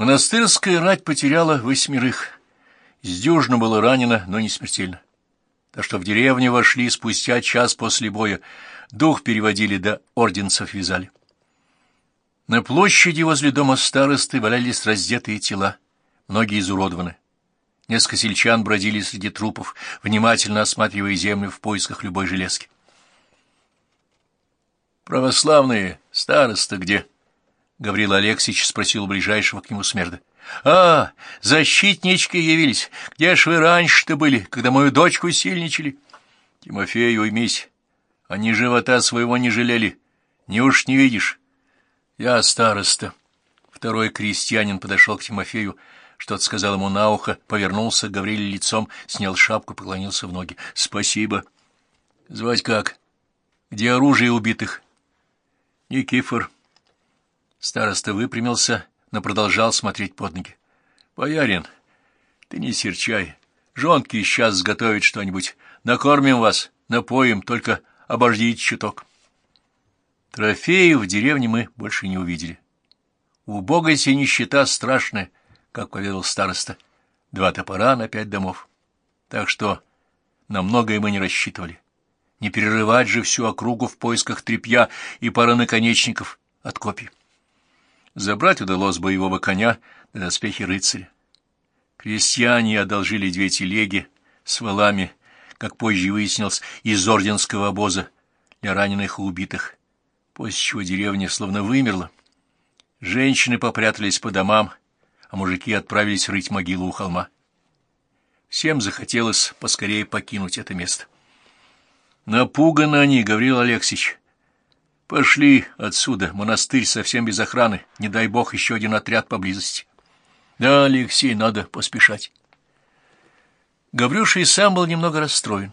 Монастырская рать потеряла восьмерых. С дюжно было ранено, но не смертельно. Так что в деревню вошли спустя час после боя, дух переводили до орденцев вязали. На площади возле дома старосты валялись раздетые тела, многие изуродованы. Несколько сельчан бродили среди трупов, внимательно осматривая землю в поисках любой железки. «Православные староста где?» — Гаврил Алексеевич спросил ближайшего к нему смерда. «А, защитнички явились! Где ж вы раньше-то были, когда мою дочку сильничали?» «Тимофей, уймись! Они живота своего не жалели. Не уж не видишь. Я староста». Второй крестьянин подошел к Тимофею, что-то сказал ему на ухо, повернулся к Гавриле лицом, снял шапку, поклонился в ноги. «Спасибо. Звать как? Где оружие убитых?» «Никифор». Староста выпрямился, но продолжал смотреть под ноги. — Боярин, ты не серчай. Жонки сейчас сготовят что-нибудь. Накормим вас, напоим, только обождите чуток. Трофеев в деревне мы больше не увидели. Убогость и нищета страшная, как поведал староста. Два топора на пять домов. Так что на многое мы не рассчитывали. Не перерывать же всю округу в поисках тряпья и пары наконечников от копий. Забрать удалось боевого коня на доспехи рыцаря. Крестьяне одолжили две телеги с валами, как позже выяснилось, из орденского обоза для раненых и убитых, после чего деревня словно вымерла. Женщины попрятались по домам, а мужики отправились рыть могилу у холма. Всем захотелось поскорее покинуть это место. Напуганы они, Гаврил Алексеевич. Пошли отсюда, монастырь совсем без охраны, не дай бог еще один отряд поблизости. Да, Алексей, надо поспешать. Гаврюша и сам был немного расстроен.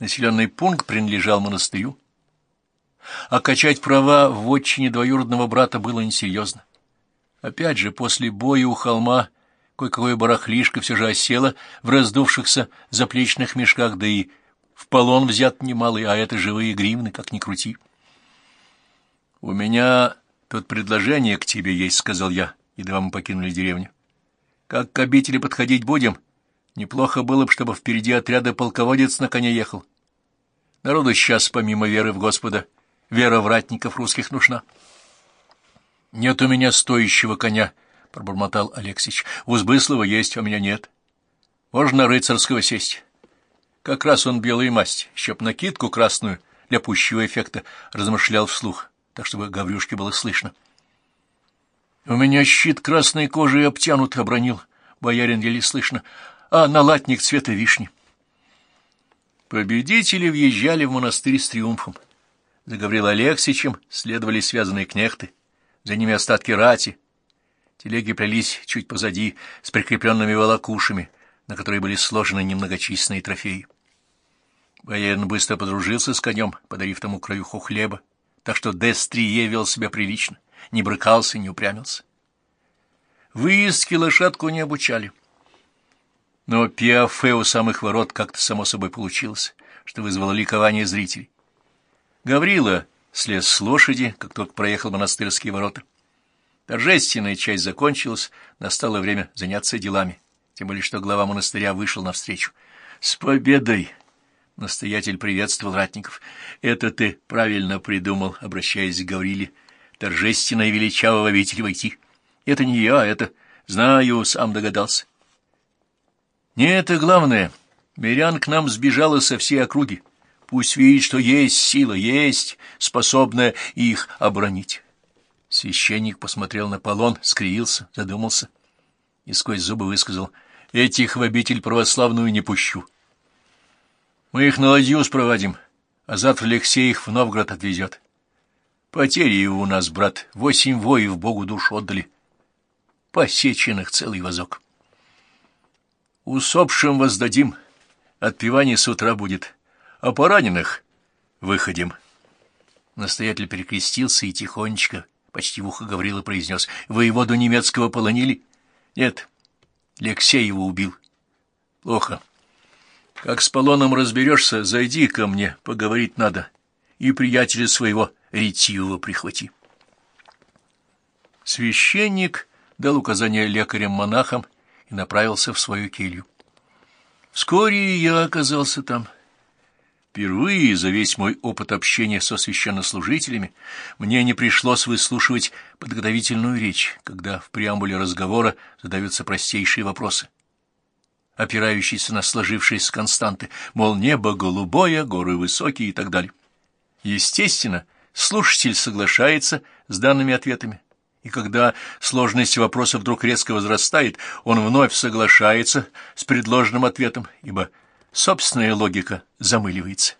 Населенный пункт принадлежал монастырю, а качать права в отчине двоюродного брата было несерьезно. Опять же, после боя у холма кое-какое барахлишко все же осело в раздувшихся заплечных мешках, да и в полон взят немалый, а это живые гривны, как ни крути. — У меня тут предложение к тебе есть, — сказал я, едва мы покинули деревню. — Как к обители подходить будем? Неплохо было бы, чтобы впереди отряда полководец на коне ехал. Народу сейчас, помимо веры в Господа, вера вратников русских нужна. — Нет у меня стоящего коня, — пробормотал Алексич. — У Сбыслова есть, а у меня нет. Можно рыцарского сесть. Как раз он белый масть, еще накидку красную для пущего эффекта размышлял вслух так чтобы Гаврюшке было слышно. — У меня щит красной кожей обтянут, — обронил боярин еле слышно, — а налатник цвета вишни. Победители въезжали в монастырь с триумфом. За Гаврил Алексичем следовали связанные кнехты, за ними остатки рати. Телеги плелись чуть позади с прикрепленными волокушами, на которые были сложены немногочисленные трофеи. Боярин быстро подружился с конем, подарив тому краюху хлеба так что Дестрие вел себя прилично, не брыкался, не упрямился. Выездки лошадку не обучали. Но пиафе у самых ворот как-то само собой получилось, что вызвало ликование зрителей. Гаврила слез с лошади, как только проехал монастырские ворота. Торжественная часть закончилась, настало время заняться делами, тем более что глава монастыря вышел навстречу. «С победой!» Настоятель приветствовал ратников. «Это ты правильно придумал», — обращаясь к Гавриле. «Торжественно и величаво в обитель войти. Это не я, это... Знаю, сам догадался». «Не это главное. Мирян к нам сбежала со всей округи. Пусть видит, что есть сила, есть, способная их оборонить». Священник посмотрел на полон, скривился, задумался и сквозь зубы высказал, «Этих в обитель православную не пущу». Мы их на ладью спроводим, а завтра Алексей их в Новгород отвезет. Потери у нас, брат, восемь воев Богу душу отдали. Посеченных целый вазок. Усопшим воздадим, отпевание с утра будет, а пораненых выходим. Настоятель перекрестился и тихонечко, почти в ухо Гаврила произнес, «Воеводу немецкого полонили?» «Нет, Алексей его убил». «Плохо». Как с Полоном разберешься, зайди ко мне, поговорить надо, и приятеля своего ретивого прихвати. Священник дал указание лекарям-монахам и направился в свою келью. Вскоре я оказался там. Впервые за весь мой опыт общения со священнослужителями мне не пришлось выслушивать подготовительную речь, когда в преамбуле разговора задаются простейшие вопросы, опирающиеся на сложившиеся константы, мол, небо голубое, горы высокие и так далее. Естественно, слушатель соглашается с данными ответами, и когда сложность вопроса вдруг резко возрастает, он вновь соглашается с предложенным ответом, ибо собственная логика замыливается.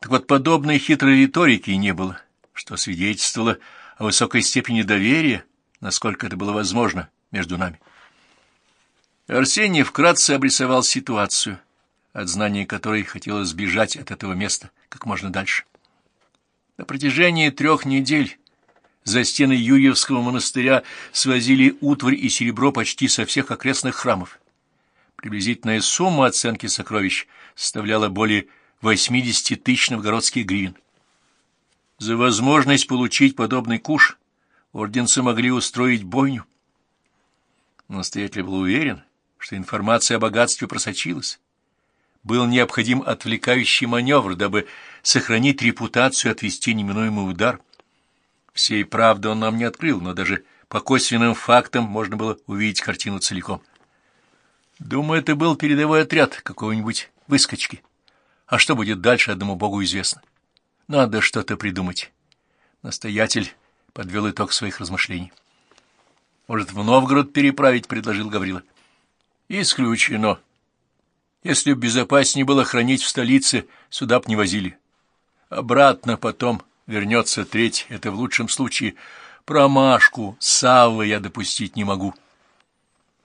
Так вот, подобной хитрой риторики не было, что свидетельствовало о высокой степени доверия, насколько это было возможно между нами. Арсений вкратце обрисовал ситуацию, от знания которой хотелось сбежать от этого места как можно дальше. На протяжении трех недель за стены Юрьевского монастыря свозили утварь и серебро почти со всех окрестных храмов. Приблизительная сумма оценки сокровищ составляла более 80 тысяч новгородских гривен. За возможность получить подобный куш орденцы могли устроить бойню. Настоятель был уверен, что информация о богатстве просочилась. Был необходим отвлекающий маневр, дабы сохранить репутацию и отвести неминуемый удар. Всей правды он нам не открыл, но даже по косвенным фактам можно было увидеть картину целиком. Думаю, это был передовой отряд какого-нибудь выскочки. А что будет дальше, одному богу известно. Надо что-то придумать. Настоятель подвел итог своих размышлений. Может, в Новгород переправить, предложил Гаврила. Исключено. Если б безопаснее было хранить в столице, сюда б не возили. Обратно потом вернется треть, это в лучшем случае. Промашку Саввы я допустить не могу.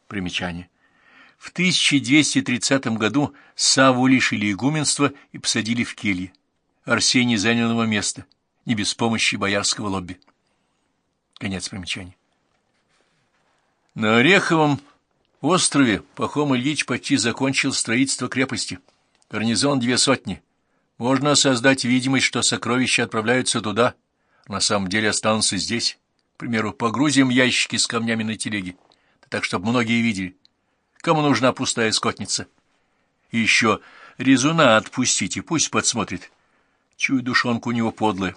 Примечание. В 1230 году Савву лишили игуменства и посадили в келье. Арсений занял его место, не без помощи боярского лобби. Конец примечания. На Ореховом острове Пахом Ильич почти закончил строительство крепости. Гарнизон две сотни. Можно создать видимость, что сокровища отправляются туда, на самом деле останутся здесь. К примеру, погрузим ящики с камнями на телеги, так, чтобы многие видели. Кому нужна пустая скотница? И еще резуна отпустите, пусть подсмотрит. Чую, душонку у него подлая.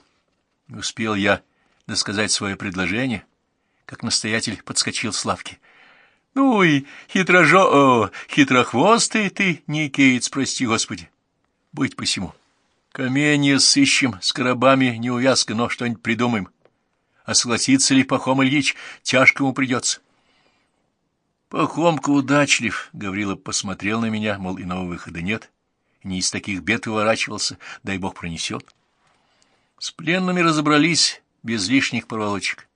Не успел я досказать свое предложение, как настоятель подскочил с лавки. — Ну и хитрожо... О, хитрохвостый ты, Никеец, прости господи. Быть посему. Каменья сыщем, с коробами неувязка, но что-нибудь придумаем. А согласится ли Пахом Ильич, тяжко ему придется. Пахомка удачлив, — Гаврила посмотрел на меня, мол, иного выхода нет, не из таких бед выворачивался, дай бог пронесет. С пленными разобрались без лишних проволочек.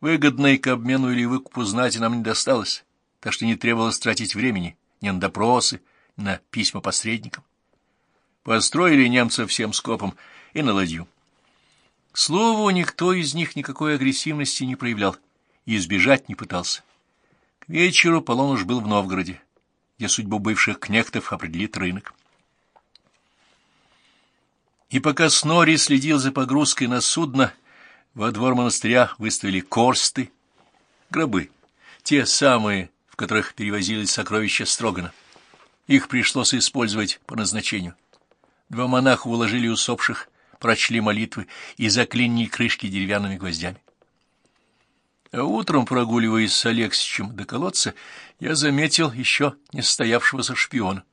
Выгодной к обмену или выкупу знати нам не досталось, так что не требовалось тратить времени ни на допросы, ни на письма посредникам. Построили немцев всем скопом и на ладью. К слову, никто из них никакой агрессивности не проявлял и избежать не пытался. К вечеру Полон уж был в Новгороде, где судьбу бывших кнехтов определит рынок. И пока Снори следил за погрузкой на судно, во двор монастыря выставили корсты, гробы, те самые, в которых перевозились сокровища Строгана. Их пришлось использовать по назначению. Два монаха уложили усопших, прочли молитвы и заклинили крышки деревянными гвоздями. А утром, прогуливаясь с Алексичем до колодца, я заметил еще не состоявшегося шпиона.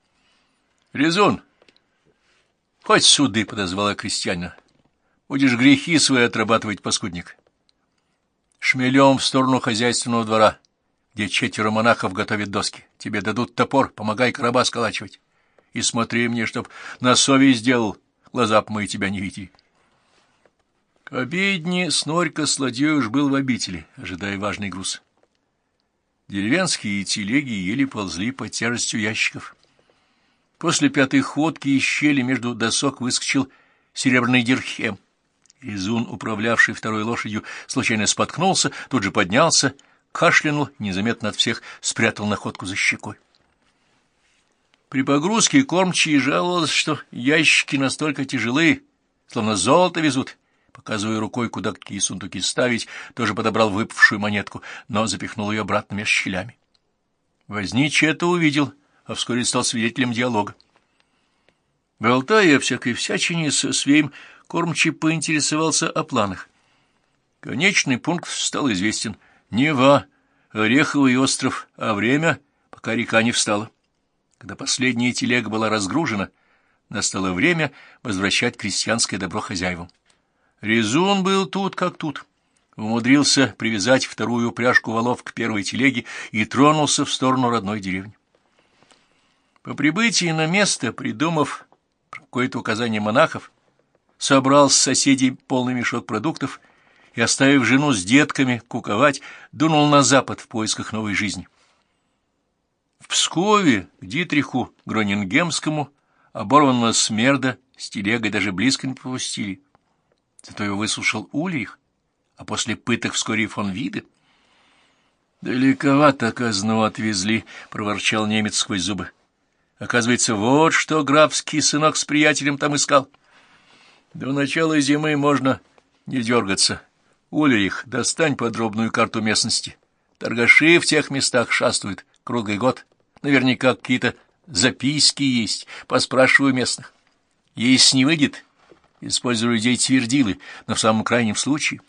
— Резон! — Хоть суды, — подозвала крестьянина. — Будешь грехи свои отрабатывать, паскудник. Шмелем в сторону хозяйственного двора, где четверо монахов готовят доски. Тебе дадут топор, помогай короба сколачивать и смотри мне, чтоб на совесть сделал, глаза б мои тебя не видели. К обедне Снорька с ладьей уж был в обители, ожидая важный груз. Деревенские телеги еле ползли под тяжестью ящиков. После пятой ходки из щели между досок выскочил серебряный дирхем. Изун, управлявший второй лошадью, случайно споткнулся, тут же поднялся, кашлянул, незаметно от всех спрятал находку за щекой. При погрузке кормчий жаловался, что ящики настолько тяжелые, словно золото везут, показывая рукой, куда какие сундуки ставить, тоже подобрал выпавшую монетку, но запихнул ее обратно между щелями. Возничий это увидел, а вскоре стал свидетелем диалога. Болтая о всякой всячине со своим, кормчий поинтересовался о планах. Конечный пункт стал известен. Нева, Ореховый остров, а время, пока река не встала. Когда последняя телега была разгружена, настало время возвращать крестьянское добро хозяевам. Резун был тут как тут. Умудрился привязать вторую упряжку валов к первой телеге и тронулся в сторону родной деревни. По прибытии на место, придумав какое-то указание монахов, собрал с соседей полный мешок продуктов и, оставив жену с детками куковать, дунул на запад в поисках новой жизни. В Пскове к Дитриху Гронингемскому оборванного смерда с телегой даже близко не попустили. Зато его выслушал Ульрих, а после пыток вскоре фон Виде. «Далековато казну отвезли», — проворчал немец сквозь зубы. «Оказывается, вот что графский сынок с приятелем там искал. До начала зимы можно не дергаться. Ульрих, достань подробную карту местности. Торгаши в тех местах шастают круглый год. Наверняка какие-то записки есть, поспрашиваю местных. Если не выйдет, использую людей твердилы, но в самом крайнем случае.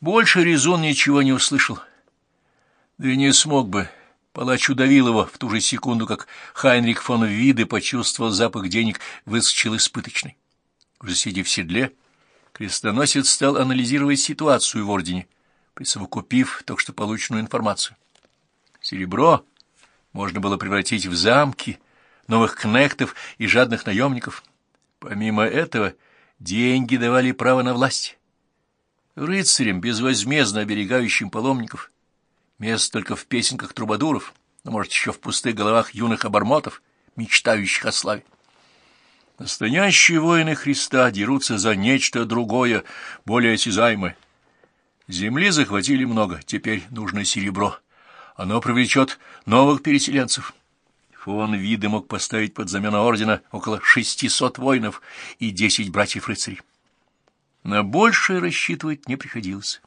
Больше Резон ничего не услышал. Да и не смог бы. Палач удавил его в ту же секунду, как Хайнрих фон Виде почувствовал запах денег, выскочил испыточный. Уже сидя в седле, крестоносец стал анализировать ситуацию в Ордене, присовокупив только что полученную информацию. Серебро можно было превратить в замки, новых кнехтов и жадных наемников — Помимо этого, деньги давали право на власть. Рыцарям, безвозмездно оберегающим паломников, место только в песенках трубадуров, но, может, еще в пустых головах юных обормотов, мечтающих о славе. Настоящие воины Христа дерутся за нечто другое, более осязаемое. Земли захватили много, теперь нужно серебро. Оно привлечет новых переселенцев. Фон Виде мог поставить под знамена ордена около шестисот воинов и десять братьев-рыцарей. На большее рассчитывать не приходилось.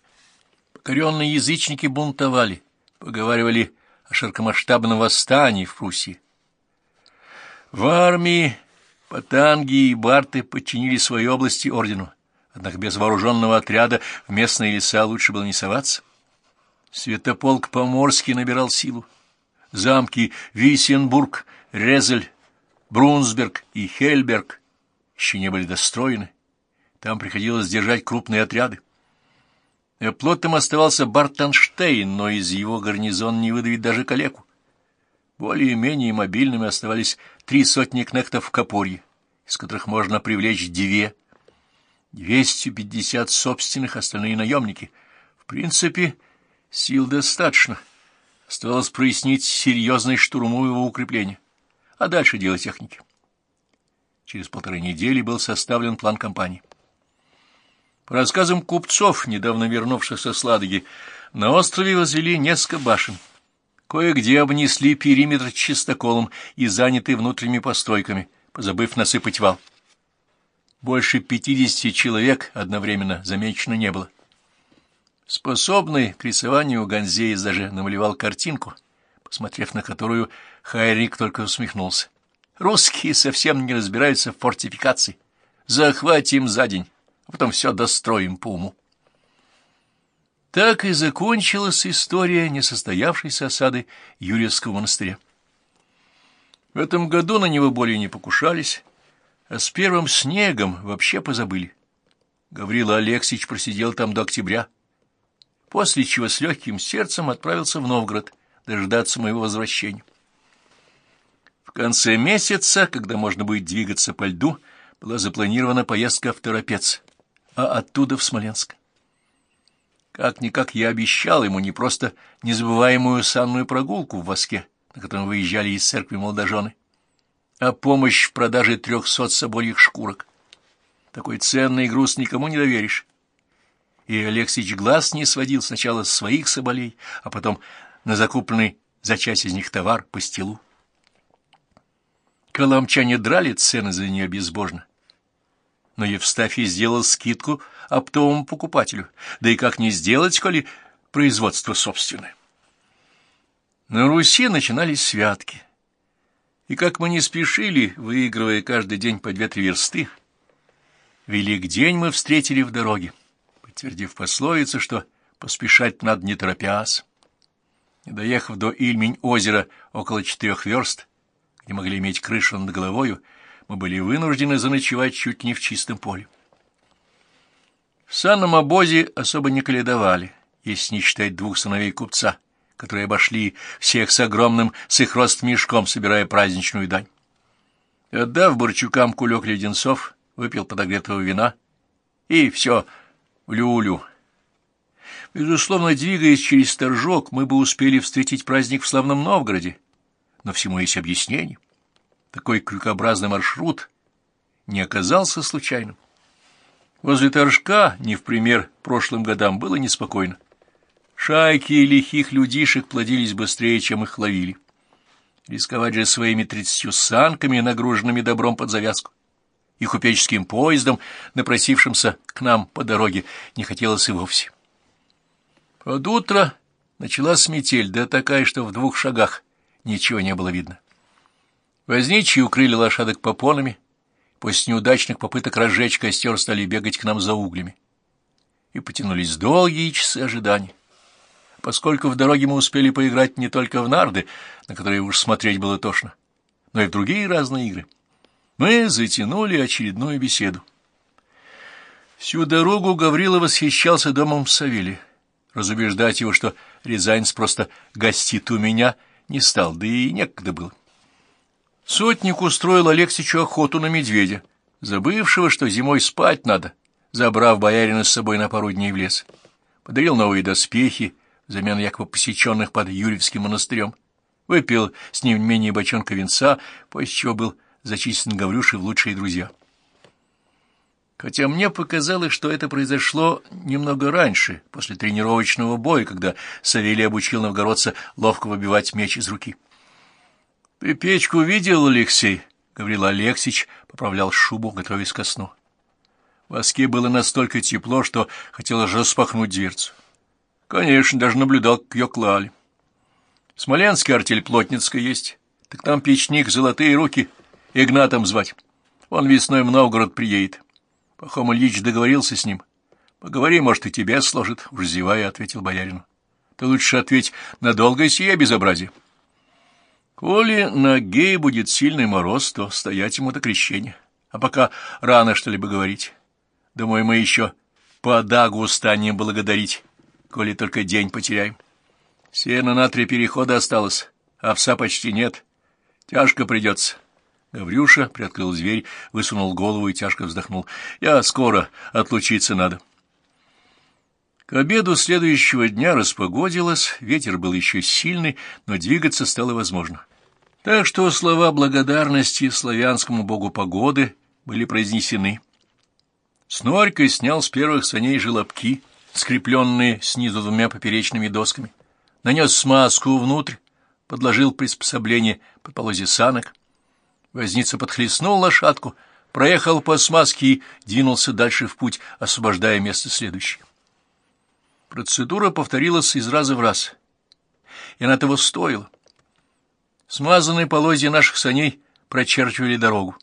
Покоренные язычники бунтовали, поговаривали о широкомасштабном восстании в Пруссии. В армии Патанги и Барты подчинили свои области ордену, однако без вооруженного отряда в местные леса лучше было не соваться. Святополк Поморский набирал силу замки Висенбург, Резель, Брунсберг и Хельберг еще не были достроены. Там приходилось держать крупные отряды. Эплотом оставался Бартонштейн, но из его гарнизона не выдавить даже калеку. Более-менее мобильными оставались три сотни кнехтов в Копорье, из которых можно привлечь две. Двести пятьдесят собственных, остальные наемники. В принципе, сил достаточно. Оставалось прояснить серьезность штурмового укрепления, а дальше дело техники. Через полторы недели был составлен план кампании. По рассказам купцов, недавно вернувшихся с Ладоги, на острове возвели несколько башен. Кое-где обнесли периметр чистоколом и заняты внутренними постройками, позабыв насыпать вал. Больше пятидесяти человек одновременно замечено не было. Способный к рисованию Ганзеец даже намалевал картинку, посмотрев на которую Хайрик только усмехнулся. Русские совсем не разбираются в фортификации. Захватим за день, а потом все достроим по уму. Так и закончилась история несостоявшейся осады Юрьевского монастыря. В этом году на него более не покушались, а с первым снегом вообще позабыли. Гаврила Алексеевич просидел там до октября, после чего с легким сердцем отправился в Новгород дождаться моего возвращения. В конце месяца, когда можно будет двигаться по льду, была запланирована поездка в Торопец, а оттуда в Смоленск. Как-никак я обещал ему не просто незабываемую санную прогулку в Воске, на котором выезжали из церкви молодожены, а помощь в продаже трехсот собольих шкурок. Такой ценный груз никому не доверишь и Алексеич глаз не сводил сначала с своих соболей, а потом на закупленный за часть из них товар по стилу. Коломчане драли цены за нее безбожно. Но Евстафий сделал скидку оптовому покупателю. Да и как не сделать, коли производство собственное? На Руси начинались святки. И как мы не спешили, выигрывая каждый день по две-три версты, велик день мы встретили в дороге, подтвердив пословицу, что поспешать надо не торопясь. Доехав до Ильмень-озера около четырех верст, где могли иметь крышу над головою, мы были вынуждены заночевать чуть не в чистом поле. В санном обозе особо не каледовали, если не считать двух сыновей купца, которые обошли всех с огромным с их рост мешком, собирая праздничную дань. Отдав Борчукам кулек леденцов, выпил подогретого вина, и все в люлю. Безусловно, двигаясь через Торжок, мы бы успели встретить праздник в славном Новгороде, но всему есть объяснение. Такой крюкообразный маршрут не оказался случайным. Возле Торжка, не в пример прошлым годам, было неспокойно. Шайки лихих людишек плодились быстрее, чем их ловили. Рисковать же своими тридцатью санками, нагруженными добром под завязку, и купеческим поездом, напросившимся к нам по дороге, не хотелось и вовсе. Под утро началась метель, да такая, что в двух шагах ничего не было видно. Возничьи укрыли лошадок попонами, после неудачных попыток разжечь костер стали бегать к нам за углями. И потянулись долгие часы ожидания. Поскольку в дороге мы успели поиграть не только в нарды, на которые уж смотреть было тошно, но и в другие разные игры, мы затянули очередную беседу. Всю дорогу Гаврила восхищался домом в Савеле. Разубеждать его, что Рязанец просто гостит у меня, не стал, да и некогда было. Сотник устроил Алексичу охоту на медведя, забывшего, что зимой спать надо, забрав боярина с собой на пару дней в лес. Подарил новые доспехи, взамен якобы посеченных под Юрьевским монастырем. Выпил с ним менее бочонка венца, после чего был зачислен Гаврюшей в лучшие друзья. Хотя мне показалось, что это произошло немного раньше, после тренировочного боя, когда Савелий обучил новгородца ловко выбивать меч из руки. — Ты печку видел, Алексей? — говорил Алексич, поправлял шубу, готовясь ко сну. В воске было настолько тепло, что хотелось распахнуть дверцу. Конечно, даже наблюдал, как ее клали. Смоленская артель Плотницкая есть, так там печник, золотые руки, Игнатом звать. Он весной в Новгород приедет. Пахом Ильич договорился с ним. Поговори, может, и тебя сложит, уж зевая, — ответил боярину. Ты лучше ответь, надолго сие безобразие. Коли на гее будет сильный мороз, то стоять ему до крещения. А пока рано что-либо говорить. Думаю, мы еще по дагу устанем благодарить, коли только день потеряем. Сено на три перехода осталось, а овса почти нет. Тяжко придется. Гаврюша приоткрыл дверь, высунул голову и тяжко вздохнул. Я скоро, отлучиться надо. К обеду следующего дня распогодилось, ветер был еще сильный, но двигаться стало возможно. Так что слова благодарности славянскому богу погоды были произнесены. Снорька снял с первых саней желобки, скрепленные снизу двумя поперечными досками, нанес смазку внутрь, подложил приспособление под полозе санок. Возница подхлестнул лошадку, проехал по смазке и двинулся дальше в путь, освобождая место следующее. Процедура повторилась из раза в раз, и она того стоила. Смазанные полозья наших саней прочерчивали дорогу.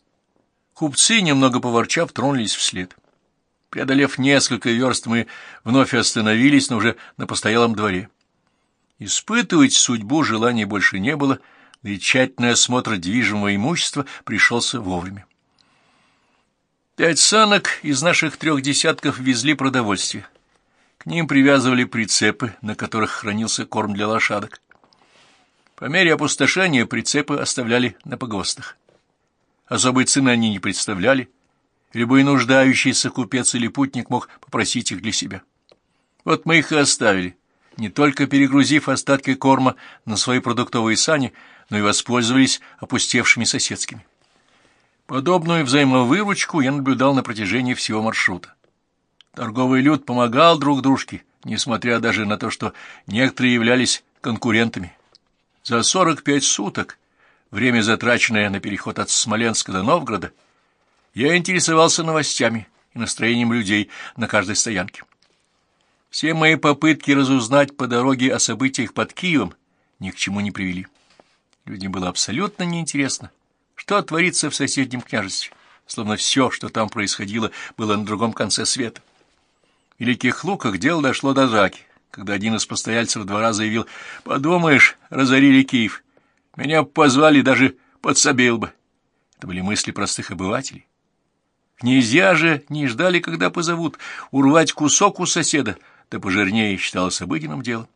Купцы, немного поворчав, тронулись вслед. Преодолев несколько верст, мы вновь остановились, но уже на постоялом дворе. Испытывать судьбу желания больше не было, да и тщательный осмотр движимого имущества пришелся вовремя. Пять санок из наших трех десятков везли продовольствие. К ним привязывали прицепы, на которых хранился корм для лошадок. По мере опустошения прицепы оставляли на погостах. Особой цены они не представляли. Любой нуждающийся купец или путник мог попросить их для себя. Вот мы их и оставили, не только перегрузив остатки корма на свои продуктовые сани, но и воспользовались опустевшими соседскими. Подобную взаимовыручку я наблюдал на протяжении всего маршрута. Торговый люд помогал друг дружке, несмотря даже на то, что некоторые являлись конкурентами. За сорок пять суток, время, затраченное на переход от Смоленска до Новгорода, Я интересовался новостями и настроением людей на каждой стоянке. Все мои попытки разузнать по дороге о событиях под Киевом ни к чему не привели. Людям было абсолютно неинтересно, что творится в соседнем княжестве, словно все, что там происходило, было на другом конце света. В Великих Луках дело дошло до драки, когда один из постояльцев двора заявил, «Подумаешь, разорили Киев. Меня позвали, даже подсобил бы». Это были мысли простых обывателей. Князья же не ждали, когда позовут, урвать кусок у соседа, да пожирнее считалось обыденным делом.